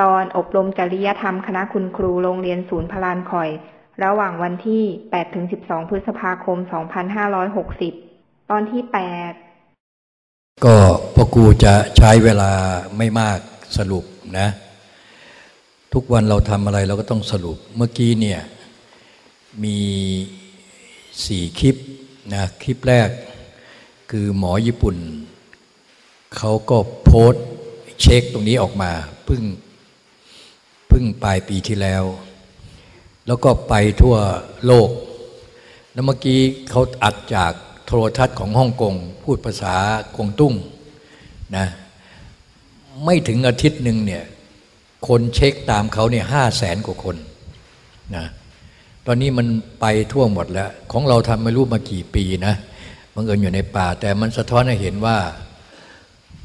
ตอนอบรมจริยธรรมคณะคุณครูโรงเรียนศูนย์พลานคอย ระหว่างวันที่8-12 พฤษภาคม 2560 ตอนที่ 8 ก็พอกูจะใช้เวลาไม่มากสรุปนะ ทุกวันเราทำอะไรเราก็ต้องสรุป เมื่อกี้เนี่ย มีสี่คลิปนะคลิปแรกคือหมอญี่ปุ่น เขาก็โพสต์เช็คตรงนี้ออกมาเพิ่ง พิ่งปลายปีที่แล้ว แล้วก็ไปทั่วโลก แล้วเมื่อกี้เขาอัดจากโทรทัศน์ของฮ่องกงพูดภาษากงตุ้งนะไม่ถึงอาทิตย์หนึ่งเนี่ยคนเช็คตามเขาเนี่ยห้าแสนกว่าคนนะตอนนี้มันไปทั่วหมดแล้ว ของเราทำไม่รู้มากี่ปีนะบังเอิญอยู่ในป่า แต่มันสะท้อนให้เห็นว่า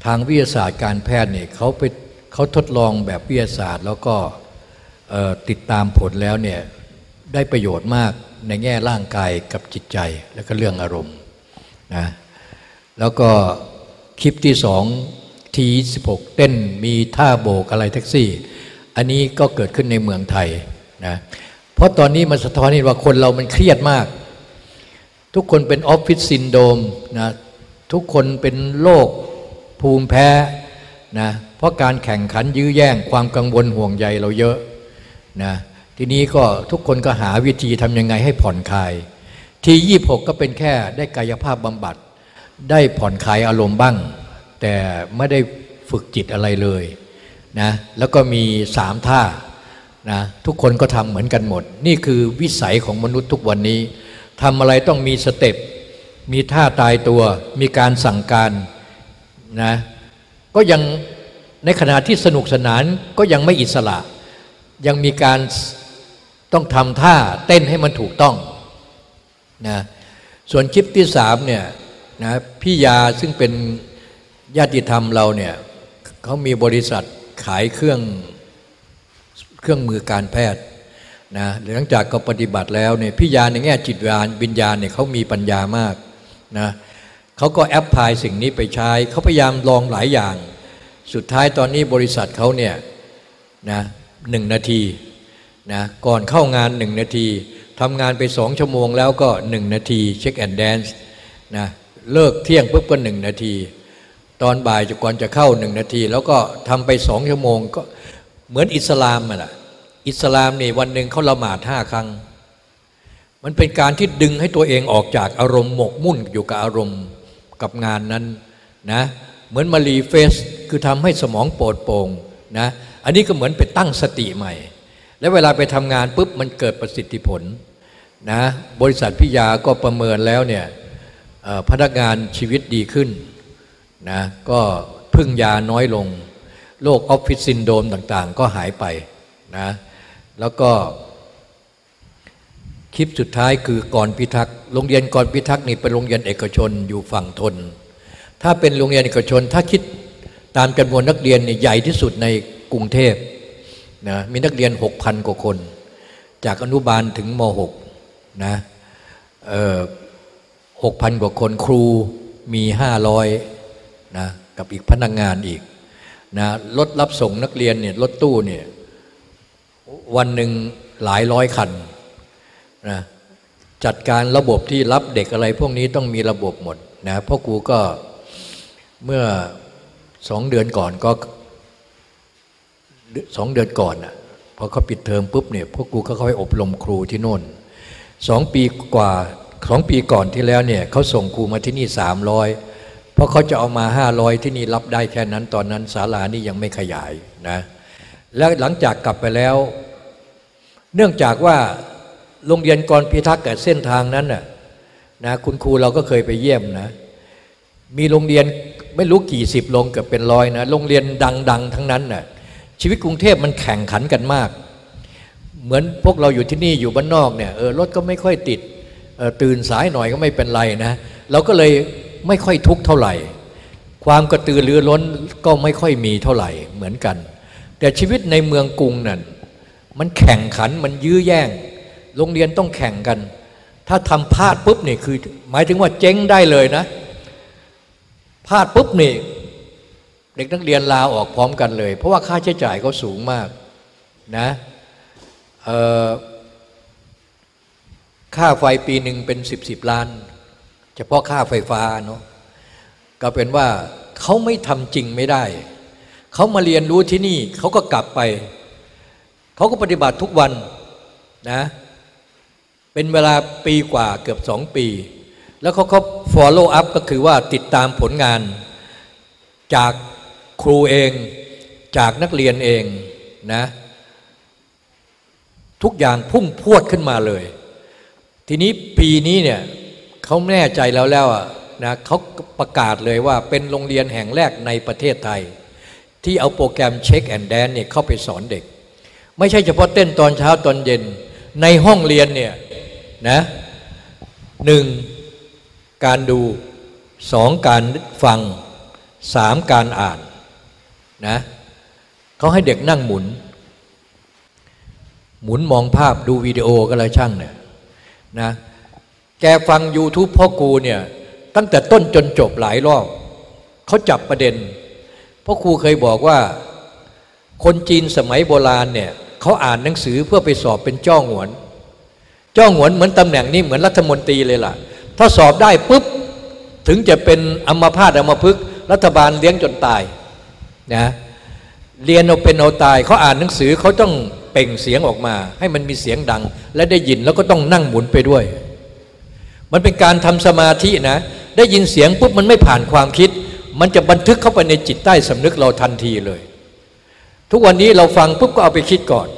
ทางวิทยาศาสตร์การแพทย์เนี่ยเขาไปเขาทดลองแบบวิทยาศาสตร์ แล้วก็ ติดตามผลแล้วเนี่ยได้ประโยชน์มากในแง่ร่างกายกับจิตใจแล้วก็เรื่องอารมณ์นะแล้วก็คลิปที่สองทีสิบหกเต้นมีท่าโบกอะไรแท็กซี่ อันนี้ก็เกิดขึ้นในเมืองไทยนะเพราะตอนนี้มันสะท้อนให้ว่าคนเรามันเครียดมาก ทุกคนเป็นออฟฟิศซินโดมนะทุกคนเป็นโรคภูมิแพ้นะเพราะการแข่งขันยื้อแย่งความกังวลห่วงใยเราเยอะ นะทีนี้ก็ทุกคนก็หาวิธีทำยังไงให้ผ่อนคลาย ทียี่หกก็เป็นแค่ได้กายภาพบำบัด ได้ผ่อนคลายอารมณ์บ้าง แต่ไม่ได้ฝึกจิตอะไรเลยนะแล้วก็มีสามท่านะทุกคนก็ทำเหมือนกันหมด นี่คือวิสัยของมนุษย์ทุกวันนี้ทำอะไรต้องมีสเต็ปมีท่าตายตัว มีการสั่งการนะก็ยังในขณะที่สนุกสนานก็ยังไม่อิสระ ยังมีการต้องทำท่าเต้นให้มันถูกต้องนะส่วนคลิปที่สามเนี่ยนะพี่ยาซึ่งเป็นญาติธรรมเราเนี่ยเขามีบริษัทขายเครื่องเครื่องมือการแพทย์นะหลังจากก็ปฏิบัติแล้วเนี่ยพี่ยาในแง่จิตวิญญาณวิญญาณเนี่ยเขามีปัญญามากนะเขาก็แอปพลายสิ่งนี้ไปใช้เขาพยายามลองหลายอย่าง สุดท้ายตอนนี้บริษัทเขาเนี่ยนะ หนึ่งนาทีนะก่อนเข้างานหนึ่งนาทีทำงานไปสองชั่วโมงแล้วก็หนึ่งนาที shake and dance นะเลิกเที่ยงปุ๊บก็หนึ่งนาที ตอนบ่ายจะก่อนจะเข้าหนึ่งนาที แล้วก็ทำไปสองชั่วโมงก็เหมือนอิสลามอะอิสลามนี่วันหนึ่งเขาละหมาดห้าครั้ง มันเป็นการที่ดึงให้ตัวเองออกจากอารมณ์หมกมุ่นอยู่กับอารมณ์กับงานนั้นนะเหมือนมา refresh คือทำให้สมองโปร่งโปร่งนะ อันนี้ก็เหมือนไปตั้งสติใหม่ แล้วเวลาไปทำงานปุ๊บมันเกิดประสิทธิผลนะบริษัทพิยาก็ประเมินแล้วเนี่ยพนักงานชีวิตดีขึ้นนะก็พึ่งยาน้อยลงโรค office syndrome ต่างๆ ก็หายไปนะแล้วก็ คลิปสุดท้ายคือก่อนพิทักษ์โรงเรียนก่อนพิทักษ์นี่เป็นโรงเรียนเอกชนอยู่ฝั่งธน ถ้าเป็นโรงเรียนเอกชน ถ้าคิดตามจำนวนนักเรียนนี่ใหญ่ที่สุดใน กรุงเทพนะมีนักเรียนหกพันกว่าคน จากอนุบาลถึงมหกนะหกพันกว่าคนครูมีห้าร้อยนะกับอีกพนักงงานอีกนะรถรับส่งนักเรียนเนี่ยรถตู้เนี่ยวันหนึ่งหลายร้อยคันนะจัดการระบบที่รับเด็กอะไร พวกนี้ต้องมีระบบหมดนะพ่อครูก็เมื่อสองเดือนก่อนก็ สองเดือนก่อนอะพอเขาปิดเทอมปุ๊บเนี่ยพ่อครูก็เข้าไปอบรมครูที่โน่นสองปีกว่าสองปีก่อนที่แล้วเนี่ยเขาส่งครูมาที่นี่สามร้อยเพราะเขาจะเอามาห้าร้อยที่นี่รับได้แค่นั้นตอนนั้นศาลานี่ยังไม่ขยายนะแล้วหลังจากกลับไปแล้ว เนื่องจากว่าโรงเรียนกรพิทักษ์กับเส้นทางนั้นน่ะนะคุณครูเราก็เคยไปเยี่ยมนะมีโรงเรียนไม่รู้กี่สิบโรงเกือบเป็นร้อยนะโรงเรียนดัง ๆ ทั้งนั้นน่ะ ชีวิตกรุงเทพมันแข่งขันกันมาก เหมือนพวกเราอยู่ที่นี่อยู่บ้านนอกเนี่ยเออรถก็ไม่ค่อยติดตื่นสายหน่อยก็ไม่เป็นไรนะ เราก็เลยไม่ค่อยทุกข์เท่าไหร่ ความกระตือรือร้นก็ไม่ค่อยมีเท่าไหร่เหมือนกัน แต่ชีวิตในเมืองกรุงนั่นมันแข่งขันมันยื้อแย่ง โรงเรียนต้องแข่งกัน ถ้าทำพลาดปุ๊บนี่คือ หมายถึงว่าเจ๊งได้เลยนะพลาดปุ๊บนี่ เด็กนักเรียนลาออกพร้อมกันเลย เพราะว่าค่าใช้จ่ายเขาสูงมากนะค่าไฟปีหนึ่งเป็นสิบสิบล้าน เฉพาะค่าไฟฟ้าเนาะก็เป็นว่าเขาไม่ทำจริงไม่ได้ เขามาเรียนรู้ที่นี่เขาก็กลับไป เขาก็ปฏิบัติทุกวันนะเป็นเวลาปีกว่าเกือบสองปี แล้วเขาเขา follow up ก็คือว่าติดตามผลงานจาก ครูเองจากนักเรียนเองนะทุกอย่างพุ่งพวดขึ้นมาเลย ทีนี้ปีนี้เนี่ยเขาแน่ใจแล้วแล้วนะเขาประกาศเลยว่าเป็นโรงเรียนแห่งแรกในประเทศไทย ที่เอาโปรแกรมเช็คแอนด์แดนเนี่ยเข้าไปสอนเด็ก ไม่ใช่เฉพาะเต้นตอนเช้าตอนเย็น ในห้องเรียนเนี่ยนะหนึ่งการดูสองการฟังสามการอ่าน นะเขาให้เด็กนั่งหมุน หมุนมองภาพดูวิดีโอก็แล้วช่างเนี่ยนะแกฟัง YouTube พ่อกูเนี่ยตั้งแต่ต้นจนจบหลายรอบเขาจับประเด็นพ่อครูเคยบอกว่า คนจีนสมัยโบราณเนี่ยเขาอ่านหนังสือเพื่อไปสอบเป็นเจ้าหวนจ้าหวนเหมือนตำแหน่งนี้เหมือนรัฐมนตรีเลยล่ะ ถ้าสอบได้ปุ๊บถึงจะเป็นอัมพาตอัมพฤกษ์รัฐบาลเลี้ยงจนตาย นะเรียนเอาเป็นเอาตายเขาอ่านหนังสือเขาต้องเป่งเสียงออกมา ให้มันมีเสียงดัง และได้ยินแล้วก็ต้องนั่งหมุนไปด้วย มันเป็นการทำสมาธินะ ได้ยินเสียงปุ๊บมันไม่ผ่านความคิด มันจะบันทึกเข้าไปในจิตใต้สำนึกเราทันทีเลย ทุกวันนี้เราฟังปุ๊บก็เอาไปคิดก่อน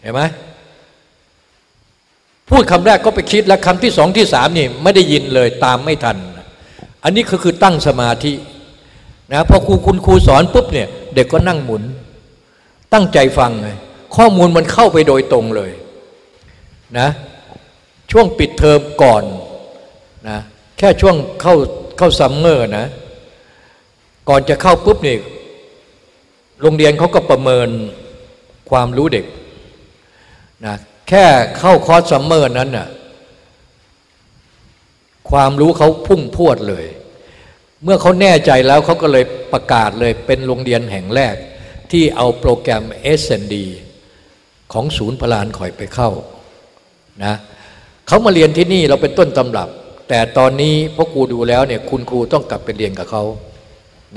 เห็นไหมพูดคำแรกก็ไปคิดแล้วคำที่สองที่สามนี่ไม่ได้ยินเลยตามไม่ทัน อันนี้ก็คือตั้งสมาธิ นะพอครูคุณครูสอนปุ๊บเนี่ยเด็กก็นั่งหมุน ตั้งใจฟังไงข้อมูลมันเข้าไปโดยตรงเลยนะช่วงปิดเทอมก่อนนะแค่ช่วงเข้าเข้า summer นะก่อนจะเข้าปุ๊บนี่โรงเรียนเขาก็ประเมินความรู้เด็กนะแค่เข้าคอร์ส summer นั้นน่ะความรู้เขาพุ่งพวดเลย เมื่อเขาแน่ใจแล้วเขาก็เลยประกาศเลยเป็นโรงเรียนแห่งแรก ที่เอาโปรแกรม S&D ของศูนย์พลานคอยไปเข้านะเขามาเรียนที่นี่เราเป็นต้นตำรับ แต่ตอนนี้พ่อครูดูแล้วเนี่ยคุณครูต้องกลับไปเรียนกับเขา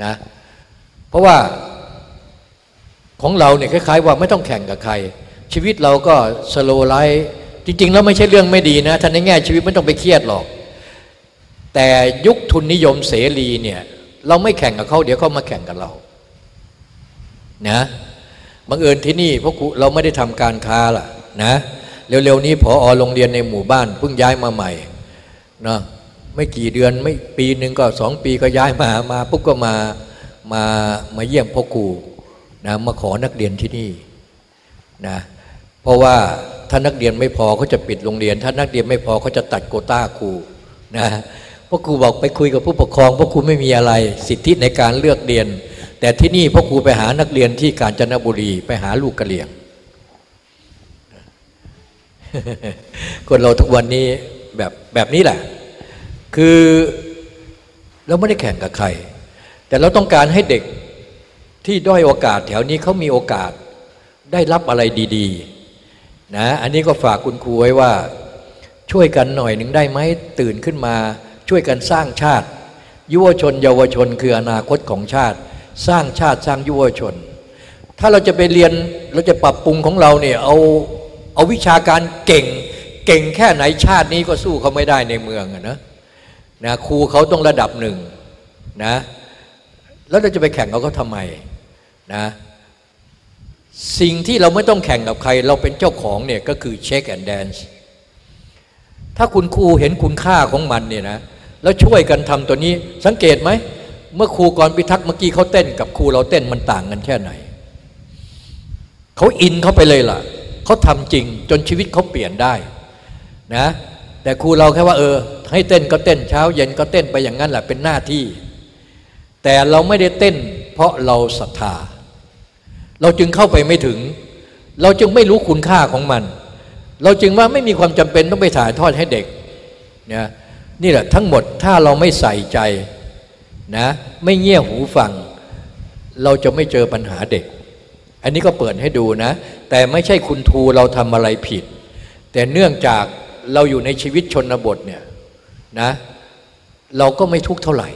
นะเพราะว่าของเราเนี่ยคล้ายๆว่าไม่ต้องแข่งกับใคร ชีวิตเราก็สโลไลท์จริง ๆ แล้วไม่ใช่เรื่องไม่ดีนะท่านในแง่ชีวิตไม่ต้องไปเครียดหรอก แต่ยุคทุนนิยมเสรีเนี่ยเราไม่แข่งกับเขาเดี๋ยวเขามาแข่งกับเรานะบังเอิญที่นี่พวกเราไม่ได้ทำการค้าล่ะนะเร็วๆนี้พออโรงเรียนในหมู่บ้านเพิ่งย้ายมาใหม่นะไม่กี่เดือนไม่ปีหนึ่งก็สองปีก็ย้ายมามาปุ๊บก็มามามาเยี่ยมพ่อครูนะมาขอนักเรียนที่นี่นะเพราะว่าถ้านักเรียนไม่พอเขาจะปิดโรงเรียน ถ้านักเรียนไม่พอเขาจะตัดโกต้าครูนะ พ่อครูบอกไปคุยกับผู้ปกครองพ่อครูไม่มีอะไรสิทธิในการเลือกเรียน แต่ที่นี่พ่อครูไปหานักเรียนที่กาญจนบุรีไปหาลูกกระเหลี่ยง คนเราทุกวันนี้แบบแบบนี้แหละ คือเราไม่ได้แข่งกับใคร แต่เราต้องการให้เด็กที่ด้อยโอกาสแถวนี้เขามีโอกาสได้รับอะไรดีๆนะอันนี้ก็ฝากคุณครูไว้ว่าช่วยกันหน่อยหนึ่งได้ไหมตื่นขึ้นมา ช่วยกันสร้างชาติ ยุวชน เยาวชน คืออนาคตของชาติ สร้างชาติสร้างยุวชน ถ้าเราจะไปเรียนเราจะปรับปรุงของเราเนี่ยเอาเอาวิชาการเก่ง เก่งแค่ไหนชาตินี้ก็สู้เขาไม่ได้ในเมืองนะนะครูเขาต้องระดับหนึ่งนะแล้วเราจะไปแข่งเขาเขาทำไมนะสิ่งที่เราไม่ต้องแข่งกับใคร เราเป็นเจ้าของเนี่ยก็คือเช็คแอนด์แดนซ์ถ้าคุณครูเห็นคุณค่าของมันเนี่ยนะ แล้วช่วยกันทำตัวนี้สังเกตไหม เมื่อครูกรพิทักษ์เมื่อกี้เขาเต้นกับครูเราเต้นมันต่างกันแค่ไหน เขาอินเขาไปเลยล่ะ เขาทำจริงจนชีวิตเขาเปลี่ยนได้นะแต่ครูเราแค่ว่าเออ ให้เต้นก็เต้นเช้าเย็นก็เต้นไปอย่างนั้นแหละเป็นหน้าที่ แต่เราไม่ได้เต้น เพราะเราศรัทธา เราจึงเข้าไปไม่ถึง เราจึงไม่รู้คุณค่าของมัน เราจึงว่าไม่มีความจำเป็นต้องไปถ่ายทอดให้เด็กนะ นี่แหละทั้งหมดถ้าเราไม่ใส่ใจนะไม่เงี่ยหูฟัง เราจะไม่เจอปัญหาเด็ก อันนี้ก็เปิดให้ดูนะ แต่ไม่ใช่คุณทูเราทำอะไรผิด แต่เนื่องจากเราอยู่ในชีวิตชนบทเนี่ยนะเราก็ไม่ทุกข์เท่าไหร่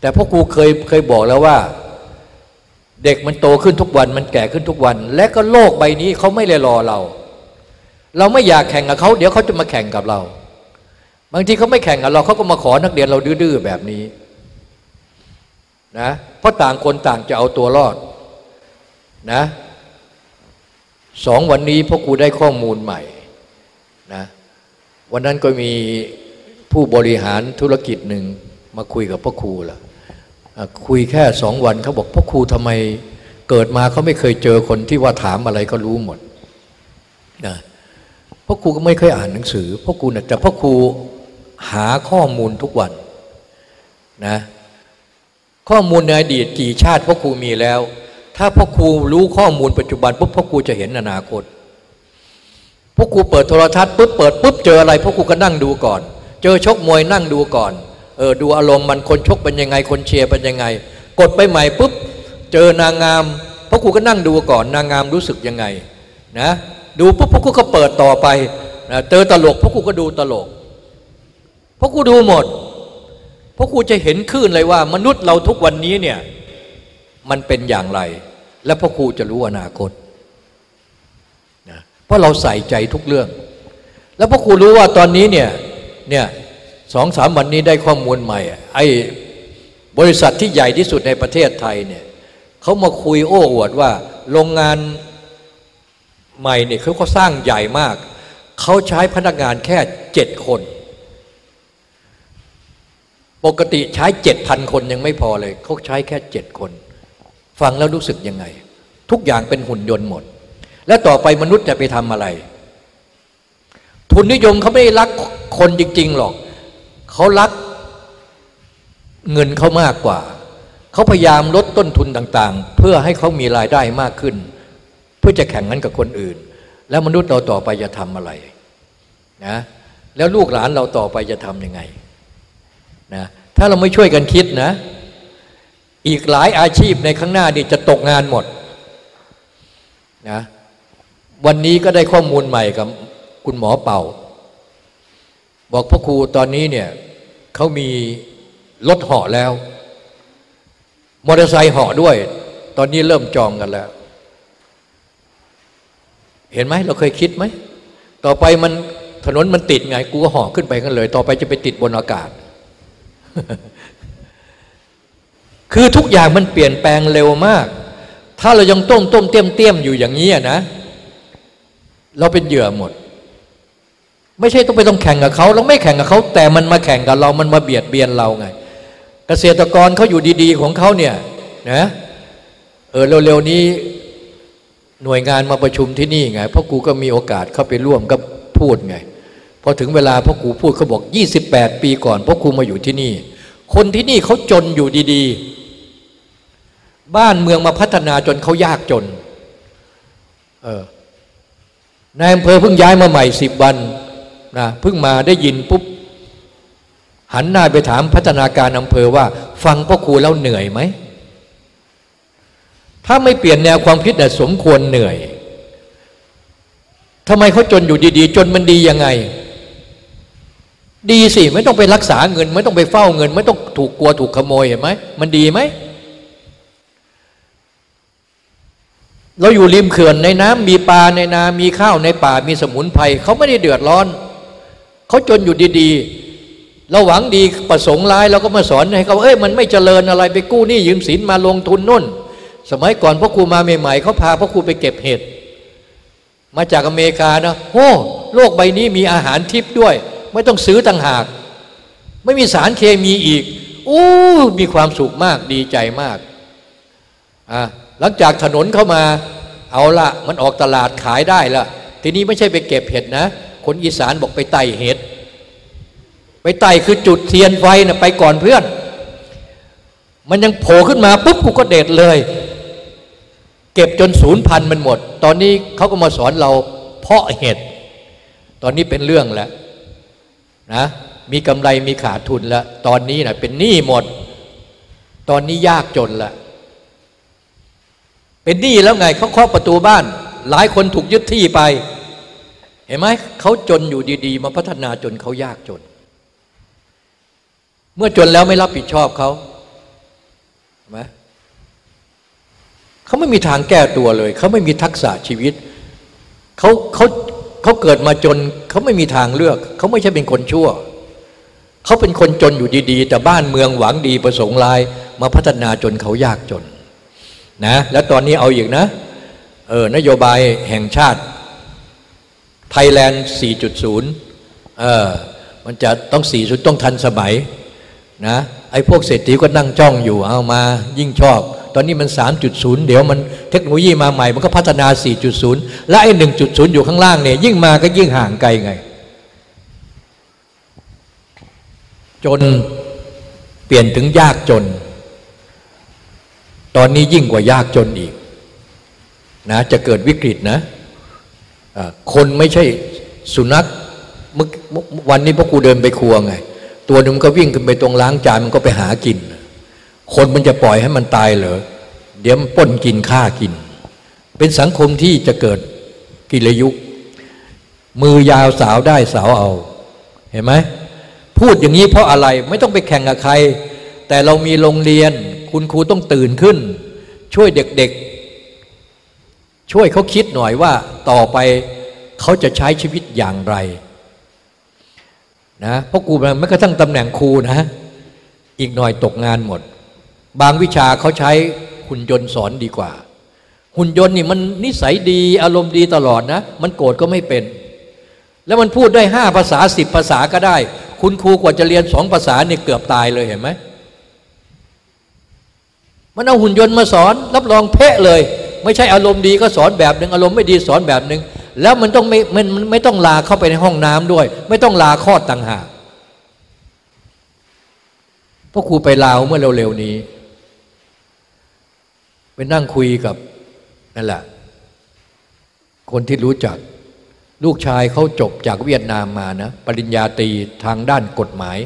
แต่พ่อครูเคยเคยบอกแล้วว่า เด็กมันโตขึ้นทุกวัน มันแก่ขึ้นทุกวัน และก็โลกใบนี้เขาไม่เลยรอเรา เราไม่อยากแข่งกับเขา เดี๋ยวเขาจะมาแข่งกับเรา บางทีเขาไม่แข่งกับเราเขาก็มาขอนักเรียนเราดื้อๆแบบนี้นะเพราะต่างคนต่างจะเอาตัวรอดนะสองวันนี้พ่อครูได้ข้อมูลใหม่นะวันนั้นก็มีผู้บริหารธุรกิจหนึ่งมาคุยกับพ่อครูละคุยแค่สองวันเขาบอกพ่อครูทำไมเกิดมาเขาไม่เคยเจอคนที่ว่าถามอะไรก็รู้หมดนะพ่อครูก็ไม่เคยอ่านหนังสือพ่อครูนะแต่พ่อครู หาข้อมูลทุกวันนะข้อมูลในอดีตกี่ชาติพ่อครูมีแล้ว ถ้าพ่อครูรู้ข้อมูลปัจจุบันปุ๊บพ่อครูจะเห็นอนาคตพ่อครูเปิดโทรทัศน์ปุ๊บเปิดปุ๊บเจออะไรพ่อครูก็นั่งดูก่อน เจอชกมวยนั่งดูก่อนเออดูอารมณ์มันคนชกเป็นยังไง คนเชียร์เป็นยังไง กดไปใหม่ปุ๊บเจอนางงามพ่อครูก็นั่งดูก่อนนางงามรู้สึกยังไงนะดูปุ๊บพ่อครูก็เปิดต่อไปนะเจอตลกพ่อครูก็ดูตลก พ่อครูดูหมด เพราะครูจะเห็นคลื่นเลยว่า มนุษย์เราทุกวันนี้เนี่ยมันเป็นอย่างไร และพ่อครูจะรู้อนาคตนะเพราะเราใส่ใจทุกเรื่อง แล้วพ่อครูรู้ว่าตอนนี้เนี่ยเนี่ยสองสามวันนี้ได้ข้อมูลใหม่ไอ้บริษัทที่ใหญ่ที่สุดในประเทศไทยเนี่ยเขามาคุยโอ้อวดว่าโรงงานใหม่เนี่ยเขาก็สร้างใหญ่มาก เขาใช้พนักงานแค่เจ็ดคน ปกติใช้เจ็ดพันคนยังไม่พอเลยเขาใช้แค่เจ็ดคน ฟังแล้วรู้สึกยังไง ทุกอย่างเป็นหุ่นยนต์หมด แล้วต่อไปมนุษย์จะไปทำอะไร ทุนนิยมเขาไม่รักคนจริง ๆ หรอกเขารักเงินเขามากกว่า เขาพยายามลดต้นทุนต่างๆ เพื่อให้เขามีรายได้มากขึ้น เพื่อจะแข่งกันกับคนอื่น แล้วมนุษย์เราต่อไปจะทำอะไรนะแล้วลูกหลานเราต่อไปจะทำยังไง นะถ้าเราไม่ช่วยกันคิดนะ อีกหลายอาชีพในข้างหน้านี่จะตกงานหมดนะวันนี้ก็ได้ข้อมูลใหม่กับคุณหมอเป่า บอกพ่อครูตอนนี้เนี่ยเขามีรถเหาะแล้ว มอเตอร์ไซค์เหาะด้วย ตอนนี้เริ่มจองกันแล้ว เห็นไหมเราเคยคิดไหม ต่อไปมันถนนมันติดไง กูก็เหาะขึ้นไปกันเลย ต่อไปจะไปติดบนอากาศ คือทุกอย่างมันเปลี่ยนแปลงเร็วมาก ถ้าเรายังต้มต้มเตี้ยมเตี้ยมอยู่อย่างนี้นะ เราเป็นเหยื่อหมด ไม่ใช่ต้องไปต้องแข่งกับเขา เราไม่แข่งกับเขา แต่มันมาแข่งกับเรา มันมาเบียดเบียนเราไง เกษตรกรเขาอยู่ดี ๆ ของเขาเนี่ยนะเออเร็วๆนี้หน่วยงานมาประชุมที่นี่ไง เพราะกูก็มีโอกาสเข้าไปร่วมก็พูดไง พอถึงเวลาพ่อครูพูดเขาบอก 28 ปีก่อนพ่อครูมาอยู่ที่นี่ คนที่นี่เขาจนอยู่ดีๆ บ้านเมืองมาพัฒนาจนเขายากจนเออนายอำเภอเพิ่งย้ายมาใหม่สิบวันนะเพิ่งมาได้ยินปุ๊บหันหน้าไปถามพัฒนาการอำเภอว่า ฟังพ่อครูแล้วเหนื่อยไหม ถ้าไม่เปลี่ยนแนวความคิดเนี่สมควรเหนื่อยทำไมเขาจนอยู่ดีๆ จนมันดียังไง ดีสิไม่ต้องไปรักษาเงิน ไม่ต้องไปเฝ้าเงิน ไม่ต้องถูกกลัวถูกขโมยเห็นไหมมันดีไหมเราอยู่ริมเขื่อนในน้ำมีปลาในนา มีข้าวในป่ามีสมุนไพรเขาไม่ได้เดือดร้อน เขาจนอยู่ดีๆ เราหวังดีประสงค์ร้ายเราก็มาสอนให้เขาเอ้ยมันไม่เจริญอะไรไปกู้หนี้ยืมสินมาลงทุนนุ่น สมัยก่อนพ่อครูมาใหม่ๆเขาพาพ่อครูไปเก็บเห็ดมาจากอเมริกานะโอ้โลกใบนี้มีอาหารทิพย์ด้วย ไม่ต้องซื้อต่างหาก ไม่มีสารเคมีอีกอู้มีความสุขมากดีใจมากอะหลังจากถนนเข้ามา เอาละมันออกตลาดขายได้ละทีนี้ไม่ใช่ไปเก็บเห็ดนะ คนอีสานบอกไปไต่เห็ดไปไต่คือจุดเทียนไฟนะไปก่อนเพื่อน มันยังโผล่ขึ้นมาปุ๊บกูก็เด็ดเลย เก็บจนศูนย์พันมันหมด ตอนนี้เขาก็มาสอนเราเพาะเห็ด ตอนนี้เป็นเรื่องแล้ว นะมีกำไรมีขาดทุนแล้วตอนนี้นะเป็นหนี้หมด ตอนนี้ยากจนละเป็นหนี้แล้วไงเขาเคาะประตูบ้าน หลายคนถูกยึดที่ไป เห็นไหมเขาจนอยู่ดีๆ มาพัฒนาจนเขายากจน เมื่อจนแล้วไม่รับผิดชอบเขาเห็นไหมเขาไม่มีทางแก้ตัวเลย เขาไม่มีทักษะชีวิตเขาเขา เขาเกิดมาจนเขาไม่มีทางเลือก เขาไม่ใช่เป็นคนชั่ว เขาเป็นคนจนอยู่ดีๆ แต่บ้านเมืองหวังดีประสงค์ลายมาพัฒนาจนเขายากจนนะแล้วตอนนี้เอาอีกนะเออนโยบายแห่งชาติไทยแลนด์ 4.0เออมันจะต้อง4.0ต้องทันสมัยนะไอ้พวกเศรษฐีก็นั่งจ้องอยู่เอามายิ่งชอบ ตอนนี้มัน 3.0 เดี๋ยวมันเทคโนโลยีมาใหม่ มันก็พัฒนา 4.0 และไอ้1.0 อยู่ข้างล่างเนี่ยยิ่งมาก็ยิ่งห่างไกลไง จนเปลี่ยนถึงยากจน ตอนนี้ยิ่งกว่ายากจนอีกนะจะเกิดวิกฤตนะะคนไม่ใช่สุนัขเมื่อวันนี้พ่อครูเดินไปครัวไง ตัวหนึ่งก็วิ่งขึ้นไปตรงล้างจานมันก็ไปหากิน คนมันจะปล่อยให้มันตายเหรอเดี๋ยวมันป้นกินฆ่ากิน เป็นสังคมที่จะเกิดกิเลยุค มือยาวสาวได้สาวเอา เห็นไหมพูดอย่างนี้เพราะอะไรไม่ต้องไปแข่งกับใคร แต่เรามีโรงเรียน คุณครูต้องตื่นขึ้น ช่วยเด็กๆ ช่วยเขาคิดหน่อยว่าต่อไปเขาจะใช้ชีวิตอย่างไรนะเพราะครูไม่กระทั่งตำแหน่งครูนะ อีกหน่อยตกงานหมด บางวิชาเขาใช้หุ่นยนต์สอนดีกว่า หุ่นยนต์นี่มันนิสัยดีอารมณ์ดีตลอดนะ มันโกรธก็ไม่เป็น แล้วมันพูดได้ห้าภาษาสิบภาษาก็ได้ คุณครูกว่าจะเรียนสองภาษาเนี่ยเกือบตายเลยเห็นไหมมันเอาหุ่นยนต์มาสอน รับรองเพะเลย ไม่ใช่อารมณ์ดีก็สอนแบบหนึ่งอารมณ์ไม่ดีสอนแบบหนึ่งแล้วมันต้องไม่มันไม่ต้องลาเข้าไปในห้องน้ำด้วย ไม่ต้องลาคลอดต่างหากพ่อครูไปลาวเมื่อเร็วๆนี้ นั่งคุยกับนั่นแหละ คนที่รู้จัก ลูกชายเขาจบจากเวียดนามมานะ ปริญญาตรีทางด้านกฎหมาย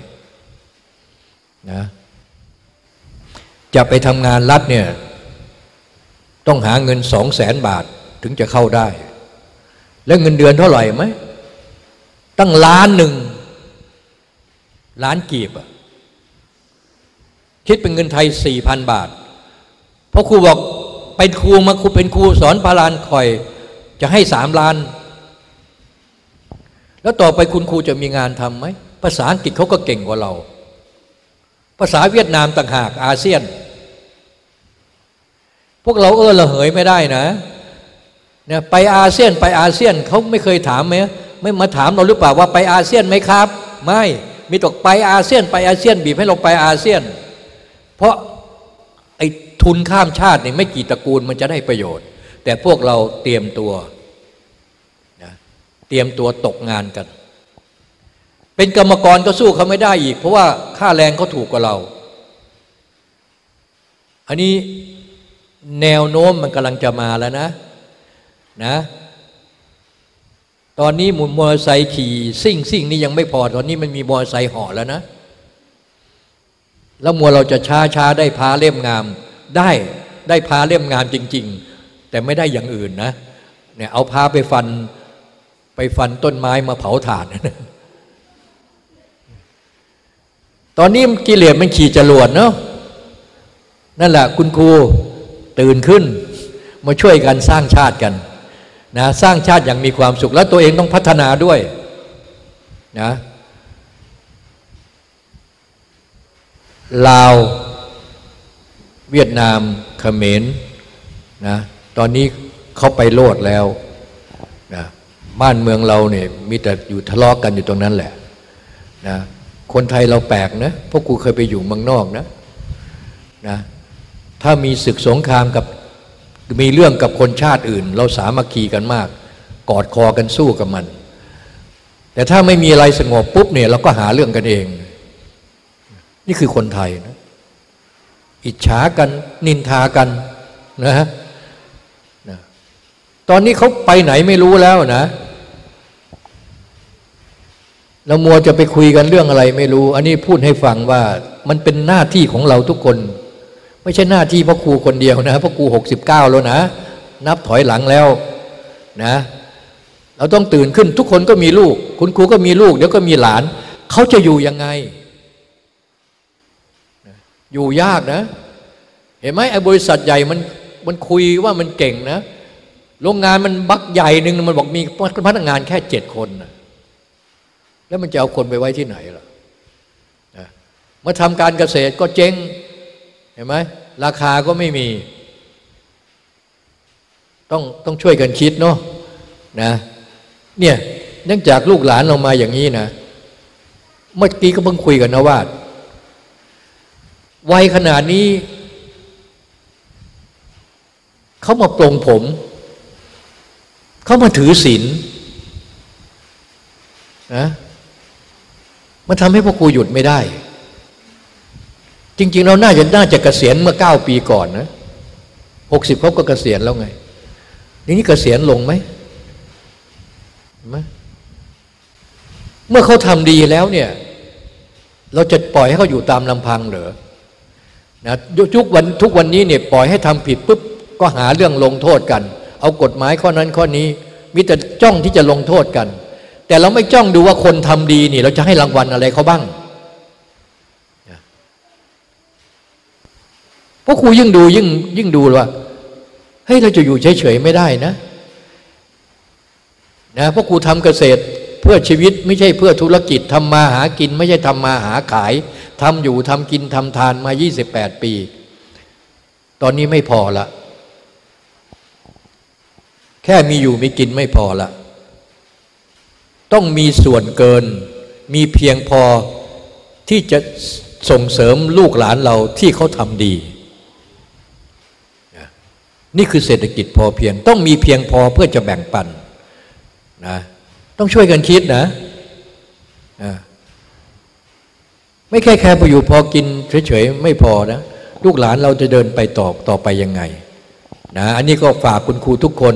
นะจะไปทำงานรัฐเนี่ย ต้องหาเงินสองแสนบาทถึงจะเข้าได้ แล้วเงินเดือนเท่าไหร่ไหมตั้งล้านหนึ่งล้านกีบอะคิดเป็นเงินไทยสี่พันบาท เพราะครูบอก เป็นครูมาครูเป็นครูสอนพาลานคอย จะให้สามล้าน แล้วต่อไปคุณครูจะมีงานทำไหมภาษาอังกฤษเขาก็เก่งกว่าเรา ภาษาเวียดนามต่างหากอาเซียน พวกเราเออละเหยไม่ได้นะเนี่ยไปอาเซียนไปอาเซียนเขาไม่เคยถามไหมไม่มาถามเราหรือเปล่าว่าไปอาเซียนไหมครับ ไม่มีตกไปอาเซียนไปอาเซียนบีบให้เราไปอาเซียน เพราะ ทุนข้ามชาตินี่ไม่กี่ตระกูลมันจะได้ประโยชน์ แต่พวกเราเตรียมตัวนะเตรียมตัวตกงานกัน เป็นกรรมกรก็สู้เขาไม่ได้อีก เพราะว่าค่าแรงเขาถูกกว่าเรา อันนี้แนวโน้มมันกำลังจะมาแล้วนะนะตอนนี้มุนมอเตอร์ไซค์ขี่ซิ่งซิ่งนี่ยังไม่พอ ตอนนี้มันมีมอเตอร์ไซค์ห่อแล้วนะ แล้วมัวเราจะช้าช้าได้พาเล่มงาม ได้ได้พาเล่มงามจริง ๆ แต่ไม่ได้อย่างอื่นนะเนี่ยเอาพาไปฟันไปฟันต้นไม้มาเผาถ่านตอนนี้กิเลสมันขี่จรวดเนาะนั่นแหละคุณครูตื่นขึ้น มาช่วยกันสร้างชาติกันนะสร้างชาติอย่างมีความสุขแล้วตัวเองต้องพัฒนาด้วยนะลาว เวียดนามเขมรนะตอนนี้เขาไปโลดแล้วนะบ้านเมืองเราเนี่ยมีแต่อยู่ทะเลาะกกันอยู่ตรงนั้นแหละนะคนไทยเราแปลกนะพวกกูเคยไปอยู่เมืองนอกนะนะถ้ามีศึกสงครามกับมีเรื่องกับคนชาติอื่น เราสามัคคีกันมาก กอดคอกันสู้กับมัน แต่ถ้าไม่มีอะไรสงบปุ๊บเนี่ยเราก็หาเรื่องกันเอง นี่คือคนไทยนะ อิจฉากัน นินทากันนะฮะตอนนี้เขาไปไหนไม่รู้แล้วนะเรามัวจะไปคุยกันเรื่องอะไรไม่รู้ อันนี้พูดให้ฟังว่ามันเป็นหน้าที่ของเราทุกคน ไม่ใช่หน้าที่พ่อครูคนเดียวนะพ่อครูหกสิบเก้าแล้วนะ นับถอยหลังแล้วนะ เราต้องตื่นขึ้นทุกคนก็มีลูก คุณครูก็มีลูก เดี๋ยวก็มีหลาน เขาจะอยู่ยังไง อยู่ยากนะ เห็นไหมไอ้บริษัทใหญ่มันมันคุยว่ามันเก่งนะ โรงงานมันบักใหญ่หนึ่งมันบอกมีพนักงานแค่เจ็ดคนนะแล้วมันจะเอาคนไปไว้ที่ไหนล่ะมาทำการเกษตรก็เจ๊งเห็นไหมราคาก็ไม่มี ต้องต้องช่วยกันคิดเนาะนะเนี่ยเนื่องจากลูกหลานเรามาอย่างนี้นะ เมื่อกี้ก็เพิ่งคุยกันนะว่า วัยขนาดนี้ เขามาปลงผม เขามาถือศีลนะมันทำให้พวกครูหยุดไม่ได้ จริง ๆ เราน่าจะน่าจะกะเกษียณเมื่อเก้าปีก่อนนะหกสิบเขาก็เกษียณแล้วไงนี่เกษียณลงไหมไหมเมื่อเขาทำดีแล้วเนี่ย เราจะปล่อยให้เขาอยู่ตามลำพังเหรอ นะทุกวันทุกวันนี้เนี่ยปล่อยให้ทำผิดปุ๊บก็หาเรื่องลงโทษกัน เอากฎหมายข้อนั้นข้อนี้มีแต่จ้องที่จะลงโทษกัน แต่เราไม่จ้องดูว่าคนทำดีนี่ เราจะให้รางวัลอะไรเขาบ้างพราะครูยิ่งดูยิ่งยิ่งดูว่าเฮ้ยเราจะอยู่เฉยๆไม่ได้นะนะเพราะครูทำเกษตรเพื่อชีวิตไม่ใช่เพื่อธุรกิจทำมาหากิน ไม่ใช่ทำมาหาขาย ทำอยู่ทำกินทำทานมา 28 ปี ตอนนี้ไม่พอละ แค่มีอยู่มีกินไม่พอละ ต้องมีส่วนเกิน มีเพียงพอที่จะส่งเสริมลูกหลานเราที่เขาทำดี นี่คือเศรษฐกิจพอเพียง ต้องมีเพียงพอเพื่อจะแบ่งปันนะต้องช่วยกันคิดนะ ไม่แค่แค่พออยู่พอกินเฉยๆไม่พอนะลูกหลานเราจะเดินไปต่อต่อไปยังไงนะอันนี้ก็ฝากคุณครูทุกคน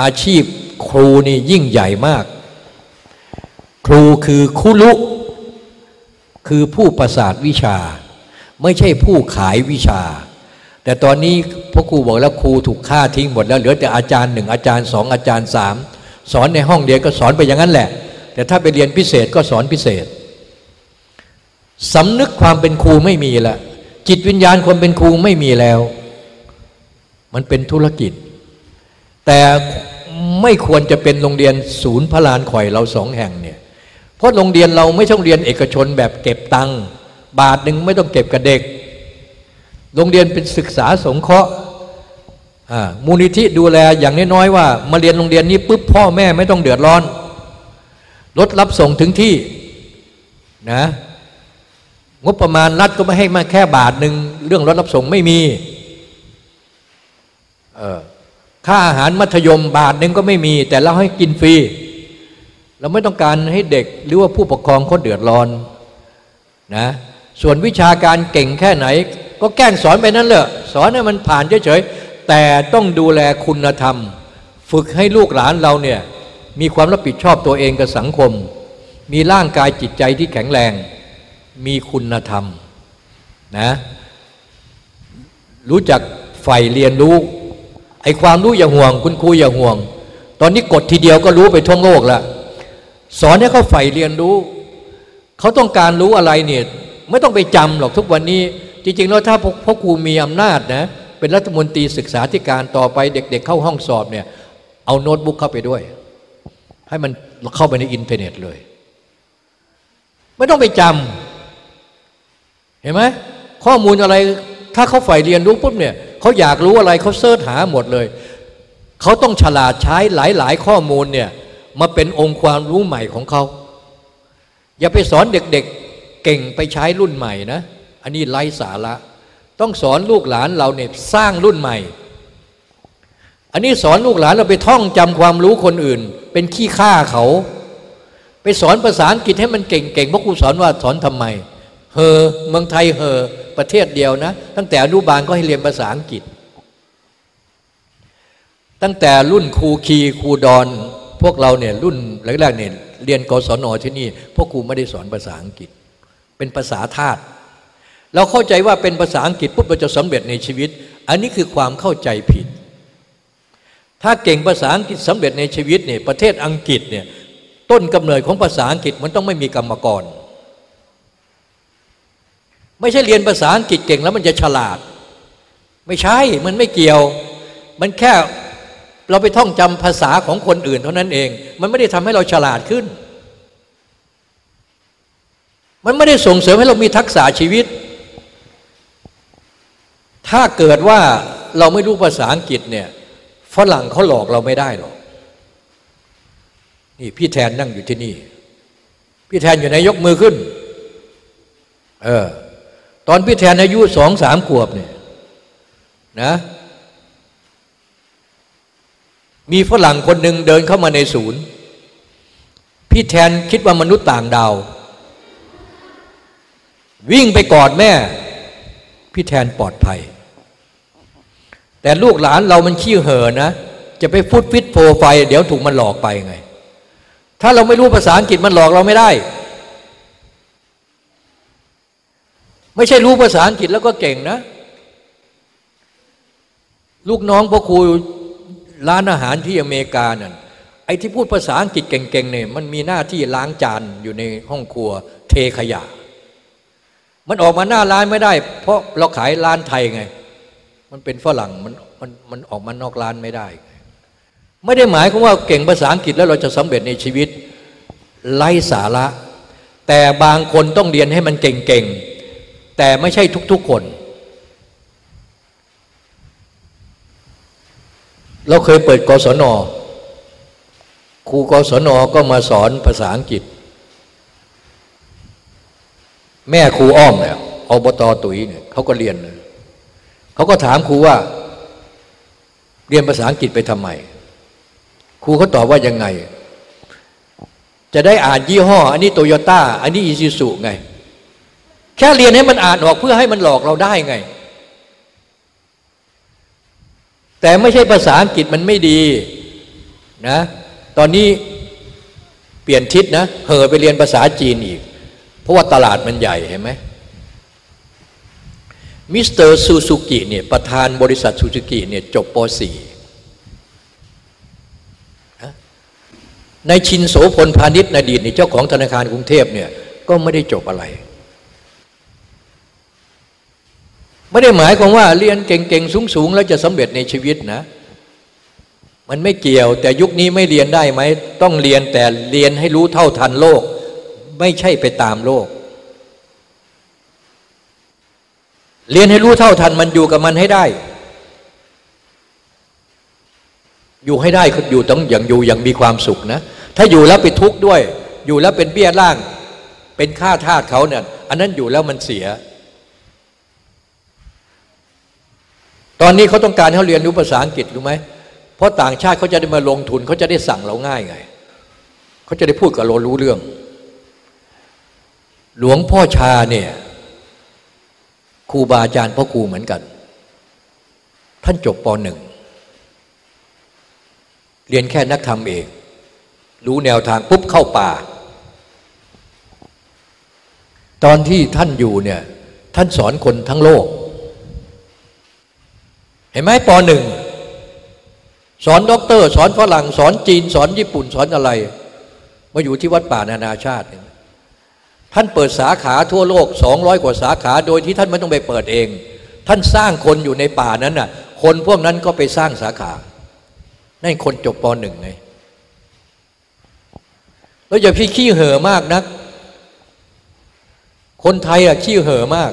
อาชีพครูนี่ยิ่งใหญ่มาก ครูคือคุลุคือผู้ประสาทวิชา ไม่ใช่ผู้ขายวิชา แต่ตอนนี้พ่อครูบอกแล้วครูถูกฆ่าทิ้งหมดแล้วเหลือแต่อาจารย์หนึ่งอาจารย์สองอาจารย์สามสอนในห้องเรียนก็สอนไปอย่างนั้นแหละ แต่ถ้าไปเรียนพิเศษก็สอนพิเศษ สำนึกความเป็นครูไม่มีละจิตวิญญาณคนเป็นครูไม่มีแล้ว มันเป็นธุรกิจ แต่ไม่ควรจะเป็นโรงเรียนศูนย์พระลานข่อยเราสองแห่งเนี่ยเพราะโรงเรียนเราไม่ใช่โรงเรียนเอกชนแบบเก็บตังค์บาทหนึ่งไม่ต้องเก็บกับเด็ก โรงเรียนเป็นศึกษาสงเคราะห์มูลนิธิดูแลอย่างน้อยๆว่า มาเรียนโรงเรียนนี้ปุ๊บพ่อแม่ไม่ต้องเดือดร้อนรถรับส่งถึงที่นะ งบประมาณรัฐก็ไม่ให้มาแค่บาทหนึ่งเรื่องรถรับส่งไม่มีค่าอาหารมัธยมบาทหนึ่งก็ไม่มี แต่เราให้กินฟรี เราไม่ต้องการให้เด็กหรือว่าผู้ปกครองเขาเดือดร้อนนะส่วนวิชาการเก่งแค่ไหน ก็แกล้งสอนไปนั่นแหละสอนให้มันผ่านเฉยๆแต่ต้องดูแลคุณธรรม ฝึกให้ลูกหลานเราเนี่ยมีความรับผิดชอบตัวเองกับสังคม มีร่างกายจิตใจที่แข็งแรง มีคุณธรรมนะรู้จักใฝ่เรียนรู้ไอ้ความรู้อย่าห่วง คุณครูอย่าห่วง ตอนนี้กดทีเดียวก็รู้ไปทั่วโลกแล้วสอนให้เขาใฝ่เรียนรู้ เขาต้องการรู้อะไรเนี่ยไม่ต้องไปจำหรอกทุกวันนี้ จริงๆแล้วถ้าพ่อครูมีอำนาจนะเป็นรัฐมนตรีศึกษาธิการต่อไปเด็ก ๆเข้าห้องสอบเนี่ยเอาโน้ตบุ๊กเข้าไปด้วย ให้มันเข้าไปในอินเทอร์เน็ตเลย ไม่ต้องไปจำ เห็นไหมข้อมูลอะไรถ้าเขาใฝ่เรียนรู้ปุ๊บเนี่ยเขาอยากรู้อะไรเขา search หาหมดเลยเขาต้องฉลาดใช้หลาย ๆ ข้อมูลเนี่ยมาเป็นองค์ความรู้ใหม่ของเขา อย่าไปสอนเด็กๆเก่งไปใช้รุ่นใหม่นะ อันนี้ไร้สาระ ต้องสอนลูกหลานเราเนี่ยสร้างรุ่นใหม่ อันนี้สอนลูกหลานเราไปท่องจำความรู้คนอื่น เป็นขี้ข้าเขา ไปสอนภาษาอังกฤษให้มันเก่งๆเพราะครูสอนว่าสอนทำไม เฮอเมืองไทยเฮอประเทศเดียวนะ ตั้งแต่อนุบาลก็ให้เรียนภาษาอังกฤษ ตั้งแต่รุ่นครูคีครูดอน พวกเราเนี่ยรุ่นแรกๆเนี่ยเรียนกศนที่นี่พวกครูไม่ได้สอนภาษาอังกฤษ เป็นภาษาธาตุเราเข้าใจว่าเป็นภาษาอังกฤษปุ๊บเราจะสำเร็จในชีวิต อันนี้คือความเข้าใจผิด ถ้าเก่งภาษาอังกฤษสำเร็จในชีวิตเนี่ยประเทศอังกฤษเนี่ยต้นกำเนิดของภาษาอังกฤษมันต้องไม่มีกรรมกร ไม่ใช่เรียนภาษาอังกฤษเก่งแล้วมันจะฉลาด ไม่ใช่มันไม่เกี่ยว มันแค่เราไปท่องจำภาษาของคนอื่นเท่านั้นเอง มันไม่ได้ทำให้เราฉลาดขึ้น มันไม่ได้ส่งเสริมให้เรามีทักษะชีวิต ถ้าเกิดว่าเราไม่รู้ภาษาอังกฤษเนี่ยฝรั่งเขาหลอกเราไม่ได้หรอกนี่พี่แทนนั่งอยู่ที่นี่ พี่แทนอยู่ไหนยกมือขึ้น เออ ตอนพี่แทนอายุสองสามขวบเนี่ยนะมีฝรั่งคนหนึ่งเดินเข้ามาในศูนย์ พี่แทนคิดว่ามนุษย์ต่างดาว วิ่งไปกอดแม่ พี่แทนปลอดภัย แต่ลูกหลานเรามันขี้เห่อนะ จะไปฟุตฟิตโฟไฟ เดี๋ยวถูกมันหลอกไปไง ถ้าเราไม่รู้ภาษาอังกฤษมันหลอกเราไม่ได้ ไม่ใช่รู้ภาษาอังกฤษแล้วก็เก่งนะ ลูกน้องพ่อครูร้านอาหารที่อเมริกานั่นไอ้ที่พูดภาษาอังกฤษเก่งๆเนี่ยมันมีหน้าที่ล้างจานอยู่ในห้องครัว เทขยะ มันออกมาหน้าร้านไม่ได้ เพราะเราขายร้านไทยไง มันเป็นฝรั่งมันมันมันออกมานอกร้านไม่ได้ ไม่ได้หมายความว่าเก่งภาษาอังกฤษแล้วเราจะสำเร็จในชีวิตไร้สาระ แต่บางคนต้องเรียนให้มันเก่งๆ แต่ไม่ใช่ทุกๆคน เราเคยเปิดกศนครูกศนก็มาสอนภาษาอังกฤษ แม่ครูอ้อมเนี่ยอบตตุ๋ยเนี่ยเขาก็เรียนเลยเขาก็ถามครูว่า เรียนภาษาอังกฤษไปทำไมครูเขาตอบว่ายังไง จะได้อ่านยี่ห้อ อันนี้โตโยต้าอันนี้อีซูซุไง แค่เรียนให้มันอ่านออกเพื่อให้มันหลอกเราได้ไง แต่ไม่ใช่ภาษาอังกฤษมันไม่ดีนะตอนนี้เปลี่ยนทิศนะเหอไปเรียนภาษาจีนอีก เพราะว่าตลาดมันใหญ่เห็นไหมมิสเตอร์ซูซูกิเนี่ยประธานบริษัทซูซูกิเนี่ยจบป .4 ในชินโสพลพาณิชย์ในอดีตนี่เจ้าของธนาคารกรุงเทพเนี่ยก็ไม่ได้จบอะไร ไม่ได้หมายความว่าเรียนเก่งๆสูงๆแล้วจะสำเร็จในชีวิตนะ มันไม่เกี่ยวแต่ยุคนี้ไม่เรียนได้ไหมต้องเรียนแต่เรียนให้รู้เท่าทันโลก ไม่ใช่ไปตามโลก เรียนให้รู้เท่าทันมันอยู่กับมันให้ได้ อยู่ให้ได้คืออยู่ต้องอย่างอยู่อย่างมีความสุขนะ ถ้าอยู่แล้วไปทุกข์ด้วย อยู่แล้วเป็นเบี้ยล่าง เป็นค่าทาสเขาเนี่ยอันนั้นอยู่แล้วมันเสีย ตอนนี้เขาต้องการให้เขาเรียนรู้ภาษาอังกฤษรู้ไหมเพราะต่างชาติเขาจะได้มาลงทุนเขาจะได้สั่งเราง่ายไงเขาจะได้พูดกับเรารู้เรื่อง หลวงพ่อชาเนี่ยครูบาอาจารย์พ่อครูเหมือนกัน ท่านจบปหนึ่งเรียนแค่นักธรรมเองรู้แนวทางปุ๊บเข้าป่า ตอนที่ท่านอยู่เนี่ยท่านสอนคนทั้งโลก เห็นไหมปหนึ่งสอนด็อกเตอร์ สอนฝรั่ง สอนจีน สอนญี่ปุ่น สอนอะไร มาอยู่ที่วัดป่านานาชาติ ท่านเปิดสาขาทั่วโลกสองร้อยกว่าสาขาโดยที่ท่านไม่ต้องไปเปิดเอง ท่านสร้างคนอยู่ในป่านั้นน่ะ คนพวกนั้นก็ไปสร้างสาขา นั่นคนจบปหนึ่งไง แล้วอย่าพี่ขี้เห่อมากนัก คนไทยอะขี้เห่อมาก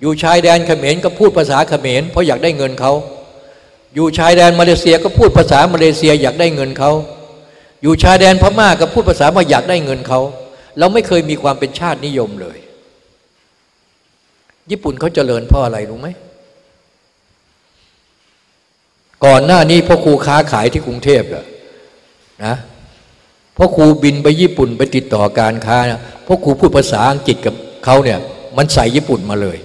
อยู่ชายแดนเขมรก็พูดภาษาเขมรเพราะอยากได้เงินเขา อยู่ชายแดนมาเลเซียก็พูดภาษามาเลเซียอยากได้เงินเขา อยู่ชายแดนพม่าก็พูดภาษามาอยากได้เงินเขา เราไม่เคยมีความเป็นชาตินิยมเลย ญี่ปุ่นเขาเจริญเพราะอะไรรู้ไหม ก่อนหน้านี้พ่อครูค้าขายที่กรุงเทพอะนะพ่อครูบินไปญี่ปุ่นไปติดต่อการค้านะพ่อครูพูดภาษาอังกฤษกับเขาเนี่ย มันใส่ญี่ปุ่นมาเลย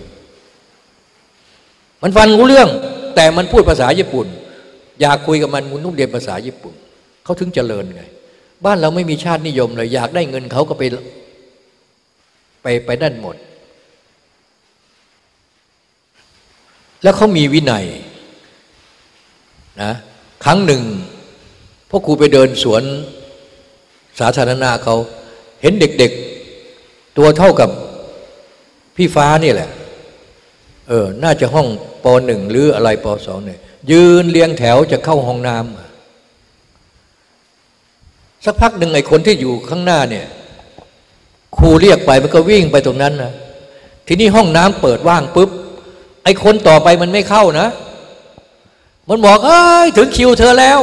มันฟังรู้เรื่อง แต่มันพูดภาษาญี่ปุ่น อยากคุยกับมันมุนต้องเรียนภาษาญี่ปุ่นเขาถึงเจริญไง บ้านเราไม่มีชาตินิยมเลย อยากได้เงินเขาก็ไปไปไปนั่นหมด แล้วเขามีวินัยนะครั้งหนึ่งพ่อครูไปเดินสวนสาธารณะเขาเห็นเด็กๆ ตัวเท่ากับพี่ฟ้านี่แหละ เออ น่าจะห้องปหนึ่งหรืออะไรปสองเนี่ยยืนเรียงแถวจะเข้าห้องน้ำสักพักหนึ่งไอ้คนที่อยู่ข้างหน้าเนี่ยครูเรียกไปมันก็วิ่งไปตรงนั้นนะทีนี้ห้องน้ำเปิดว่างปุ๊บไอ้คนต่อไปมันไม่เข้านะ มันบอกเอ้ยถึงคิวเธอแล้ว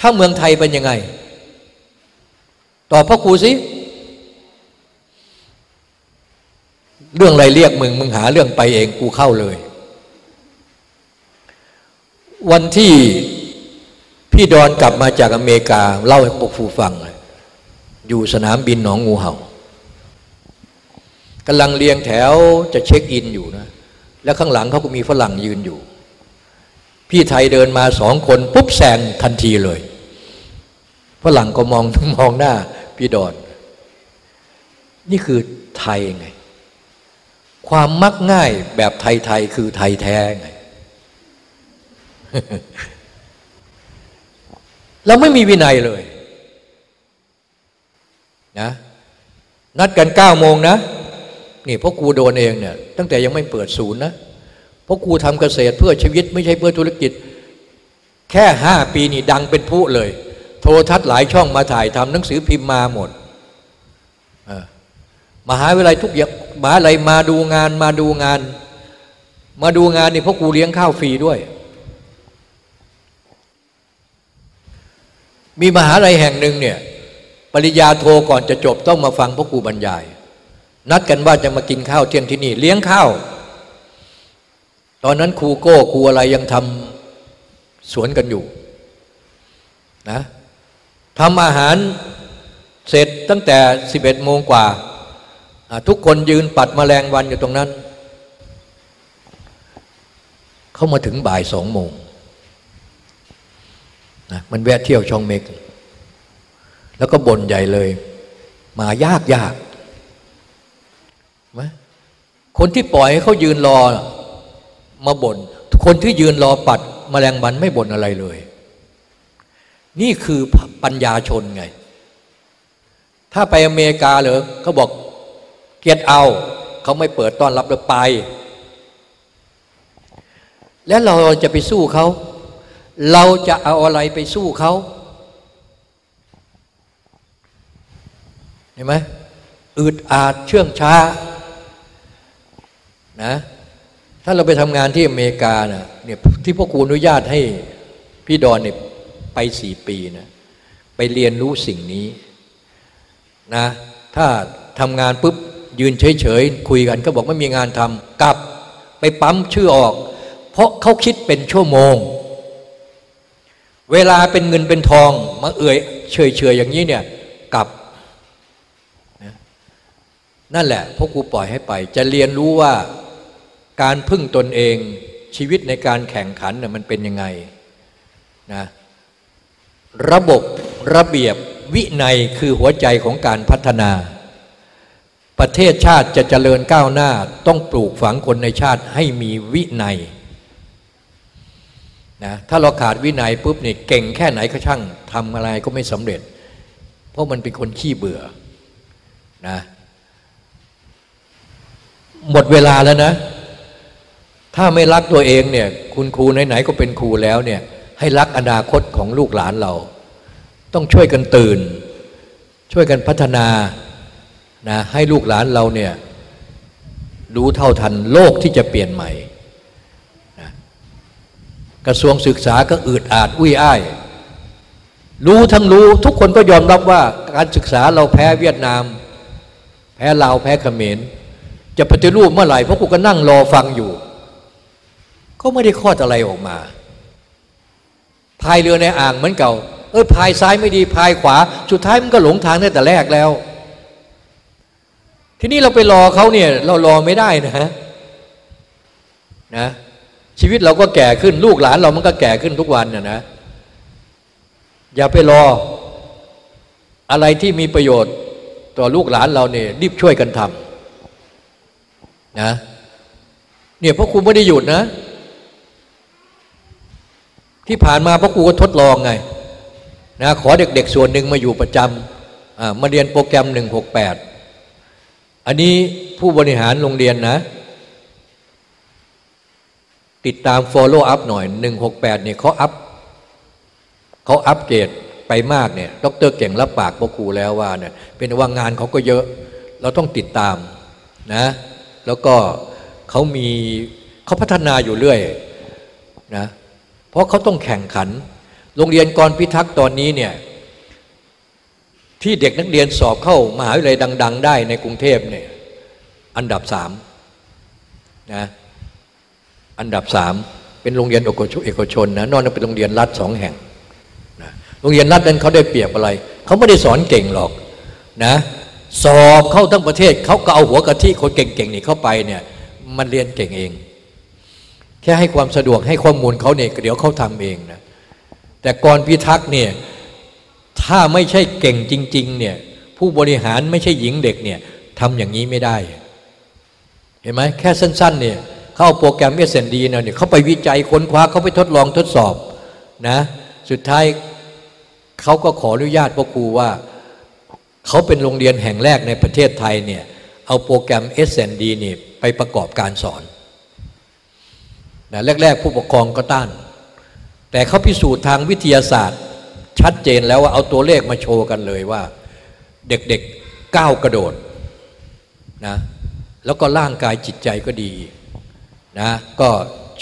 ถ้าเมืองไทยเป็นยังไง ตอบพ่อครูสิ เรื่องอะไรเรียกมึง มึงหาเรื่องไปเองกูเข้าเลย วันที่พี่ดอนกลับมาจากอเมริกา เล่าให้พวกฟูฟัง อยู่สนามบินหนองงูเห่ากำลังเรียงแถวจะเช็คอินอยู่นะ แล้วข้างหลังเขาก็มีฝรั่งยืนอยู่ พี่ไทยเดินมาสองคนปุ๊บแซงทันทีเลยฝรั่งก็มองมองหน้าพี่ดอน นี่คือไทยไง ความมักง่ายแบบไทย ๆ คือไทยแท้ไงเราไม่มีวินัยเลยนะนัดกันเก้าโมงนะ นี่พ่อครูโดนเองเนี่ย ตั้งแต่ยังไม่เปิดศูนย์นะพ่อครูทำเกษตรเพื่อชีวิต ไม่ใช่เพื่อธุรกิจ แค่ห้าปีนี่ดังเป็นผู้เลย โทรทัศน์หลายช่องมาถ่ายทำหนังสือพิมพ์มาหมด มหาวิทยาลัยทุกอย่างมหาวิทยาลัยมาดูงานมาดูงาน มาดูงานนี่พ่อครูเลี้ยงข้าวฟรีด้วย มีมหาลัยแห่งหนึ่งเนี่ยปริญญาโทก่อนจะจบต้องมาฟังพ่อครูบรรยาย นัดกันว่าจะมากินข้าวเที่ยงที่นี่ เลี้ยงข้าว ตอนนั้นครูโก้ครูอะไรยังทำสวนกันอยู่นะทำอาหารเสร็จตั้งแต่สิบเอ็ดโมงกว่า ทุกคนยืนปัดมแมลงวันอยู่ตรงนั้น เข้ามาถึงบ่ายสองโมงนะมันแวะเที่ยวช่องเมก แล้วก็บ่นใหญ่เลย มายากยากไหมคนที่ปล่อยให้เขายืนรอมาบน่นคนที่ยืนรอปัดมแมลงวันไม่บ่นอะไรเลย นี่คือปัญญาชนไง ถ้าไปอเมริกาเหรอเขาบอก เกียรเอาเขาไม่เปิดต้อนรับเราไป แล้วเราจะไปสู้เขา เราจะเอาอะไรไปสู้เขาเห็นไหมอึดอาดเชื่องช้านะถ้าเราไปทำงานที่อเมริกานะเนี่ยที่พ่อครูอนุญาตให้พี่ดอนเนี่ยไปสี่ปีนะไปเรียนรู้สิ่งนี้นะถ้าทำงานปุ๊บ ยืนเฉยๆคุยกันก็บอกไม่มีงานทำกลับไปปั๊มชื่อออก เพราะเขาคิดเป็นชั่วโมง เวลาเป็นเงินเป็นทองมาเอื่อยเฉยๆอย่างนี้เนี่ยกลับนั่นแหละพวกกูปล่อยให้ไป จะเรียนรู้ว่าการพึ่งตนเองชีวิตในการแข่งขันเนี่ยมันเป็นยังไงนะระบบระเบียบวินัยคือหัวใจของการพัฒนา ประเทศชาติจะเจริญก้าวหน้าต้องปลูกฝังคนในชาติให้มีวินัยนะถ้าเราขาดวินัยปุ๊บเนี่ยเก่งแค่ไหนก็ช่างทำอะไรก็ไม่สำเร็จ เพราะมันเป็นคนขี้เบื่อนะหมดเวลาแล้วนะ ถ้าไม่รักตัวเองเนี่ยคุณครูไหนๆก็เป็นครูแล้วเนี่ยให้รักอนาคตของลูกหลานเรา ต้องช่วยกันตื่น ช่วยกันพัฒนา นะให้ลูกหลานเราเนี่ยรู้เท่าทันโลกที่จะเปลี่ยนใหม่นะกระทรวงศึกษาก็อืดอาดอุ้ยอ้าย รู้ทั้งรู้ทุกคนก็ยอมรับว่าการศึกษาเราแพ้เวียดนาม แพ้ลาวแพ้เขมร จะปฏิรูปเมื่อไหร่เพราะกูก็นั่งรอฟังอยู่ ก็ไม่ได้ข้ออะไรออกมาพายเรือในอ่างเหมือนเก่า เออพายซ้ายไม่ดีพายขวา สุดท้ายมันก็หลงทางตั้งแต่แรกแล้ว ทีนี้เราไปรอเขาเนี่ยเรารอไม่ได้นะนะชีวิตเราก็แก่ขึ้นลูกหลานเรามันก็แก่ขึ้นทุกวันน่ะนะ อย่าไปรออะไรที่มีประโยชน์ต่อลูกหลานเราเนี่ยรีบช่วยกันทำนะเนี่ยพระคุณไม่ได้หยุดนะ ที่ผ่านมาพ่อครูก็ทดลองไงนะขอเด็กๆส่วนหนึ่งมาอยู่ประจำมาเรียนโปรแกรม 168 อันนี้ผู้บริหารโรงเรียนนะ ติดตาม follow up หน่อย 168เนี่ยเขาอัพเขาอัปเกรดไปมากเนี่ยดรเก่งรับปากพ่อครูแล้วว่าเนี่ยเป็นว่างานเขาก็เยอะเราต้องติดตามนะแล้วก็เขามีเขาพัฒนาอยู่เรื่อยนะเพราะเขาต้องแข่งขัน โรงเรียนกรพิทักษ์ตอนนี้เนี่ย ที่เด็กนักเรียนสอบเข้ามหาวิทยาลัยดัง ๆ ได้ในกรุงเทพเนี่ยอันดับสามนะอันดับสามเป็นโรงเรียนเอกชนนะนอกนั้นเป็นโรงเรียนรัฐสองแห่งนะโรงเรียนรัฐนั้นเขาได้เปรียบอะไร เขาไม่ได้สอนเก่งหรอกนะสอบเข้าทั้งประเทศเขาก็เอาหัวกะทิคนเก่งๆนี่เข้าไปเนี่ยมันเรียนเก่งเอง แค่ให้ความสะดวกให้ข้อมูลเขาเนี่ยเดี๋ยวเขาทำเองนะแต่กรพิทักษ์เนี่ย ถ้าไม่ใช่เก่งจริง ๆ เนี่ย ผู้บริหารไม่ใช่หญิงเด็กเนี่ยทำอย่างนี้ไม่ได้ เห็นไหมแค่สั้น ๆ เนี่ยเข้าโปรแกรมเอสเซนดีเนี่ยเขาไปวิจัยค้นคว้าเขาไปทดลองทดสอบนะ สุดท้ายเขาก็ขออนุญาตพ่อครูว่าเขาเป็นโรงเรียนแห่งแรกในประเทศไทยเนี่ยเอาโปรแกรม S&D นี่ไปประกอบการสอนนะแรก ๆ ผู้ปกครองก็ต้าน แต่เขาพิสูจน์ทางวิทยาศาสตร์ ชัดเจนแล้วว่าเอาตัวเลขมาโชว์กันเลยว่า เด็กๆก้าวกระโดดนะแล้วก็ร่างกายจิตใจก็ดีนะก็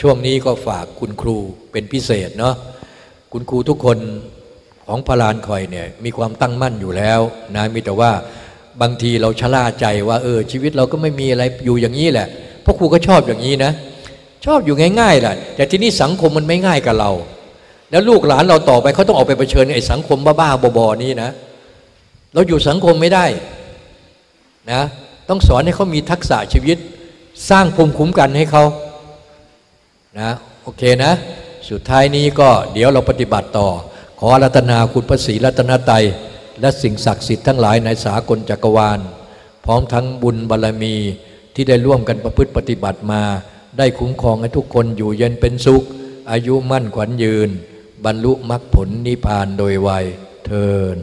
ช่วงนี้ก็ฝากคุณครูเป็นพิเศษเนาะคุณครูทุกคนของพลานคอยเนี่ยมีความตั้งมั่นอยู่แล้วนะมีแต่ว่าบางทีเราชะล่าใจว่าเออชีวิตเราก็ไม่มีอะไรอยู่อย่างนี้แหละเพราะครูก็ชอบอย่างนี้นะ ชอบอยู่ง่ายๆแหละแต่ที่นี่สังคมมันไม่ง่ายกับเรา แล้วลูกหลานเราต่อไปเขาต้องออกไปเผชิญไอ้สังคมบ้าๆบอๆนี้นะ เราอยู่สังคมไม่ได้นะต้องสอนให้เขามีทักษะชีวิต สร้างภูมิคุ้มกันให้เขานะโอเคนะ สุดท้ายนี้ก็เดี๋ยวเราปฏิบัติต่อ ขอรัตนาคุณพระศรีรัตนตยและสิ่งศักดิ์สิทธิ์ทั้งหลายในสากลจักรวาล พร้อมทั้งบุญบารรมีที่ได้ร่วมกันประพฤติปฏิบัติมา ได้คุ้มครองให้ทุกคนอยู่เย็นเป็นสุข อายุมั่นขวัญยืน บรรลุมรรคผลนิพพานโดยไวยเทิน